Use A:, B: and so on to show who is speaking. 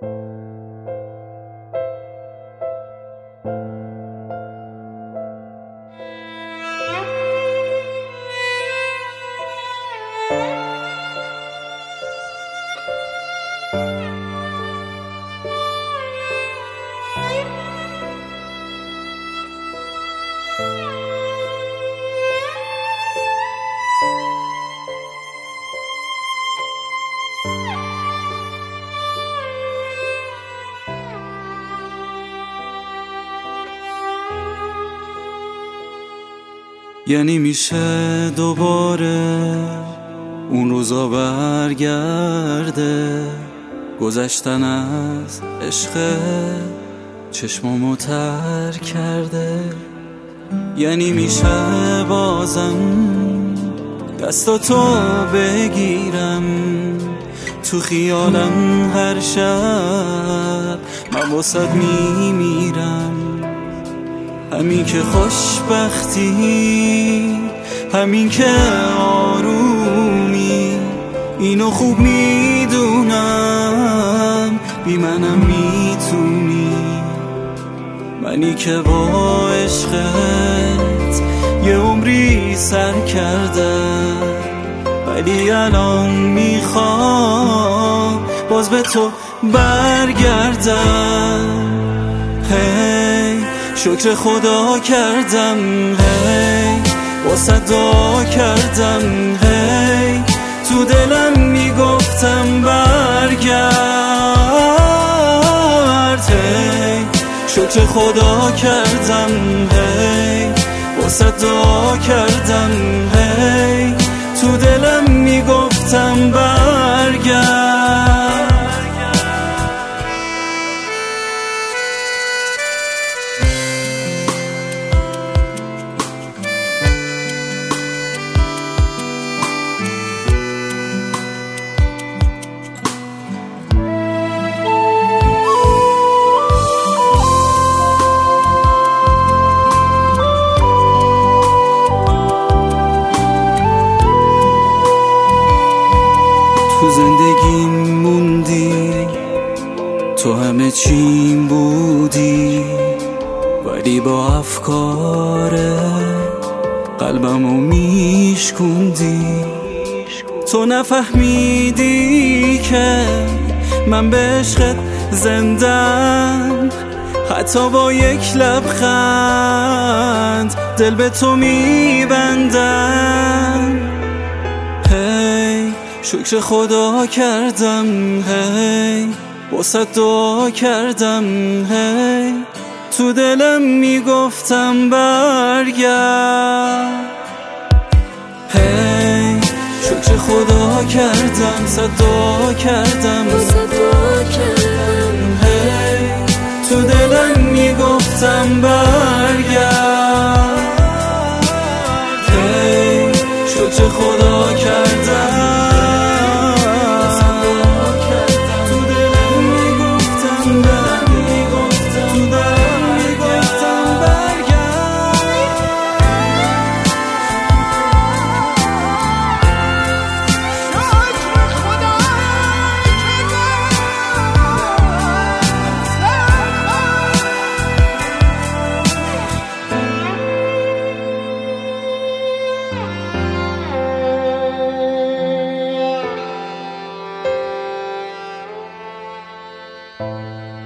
A: you یعنی میشه دوباره اون روزا برگرده. گذشتن از عشق چشمامو تر کرده. یعنی میشه بازم دستاتو بگیرم. تو خیالم هر شب من واسد میمیرم. همین که خوشبختی همین که آرومی اینو خوب می‌دونم بی منم می‌تونی. منی که با عشقت یه عمری سر کردم ولی الان می‌خوام باز به تو برگردم. شکر خدا کردم هی واسه دعا کردم هی تو دلم می‌گفتم برگرد هی شکر خدا کردم هی واسه دعا کردم هی تو دلم می‌گفتم برگرد. تو زندگیم موندی؟ تو همه چیم بودی؟ ولی با افکار قلبمو میشکوندی؟ تو نفهمیدی که من به عشقت زندم. حتی با یک لبخند دل به تو میبندم. شکر خدا کردم هی. واسه دعا کردم هی. تو دلم می‌گفتم برگرد. هی. شکر خدا کردم صدا کردم.
B: دعا کردم.
A: هی. تو دلم می‌گفتم برگرد.
B: Música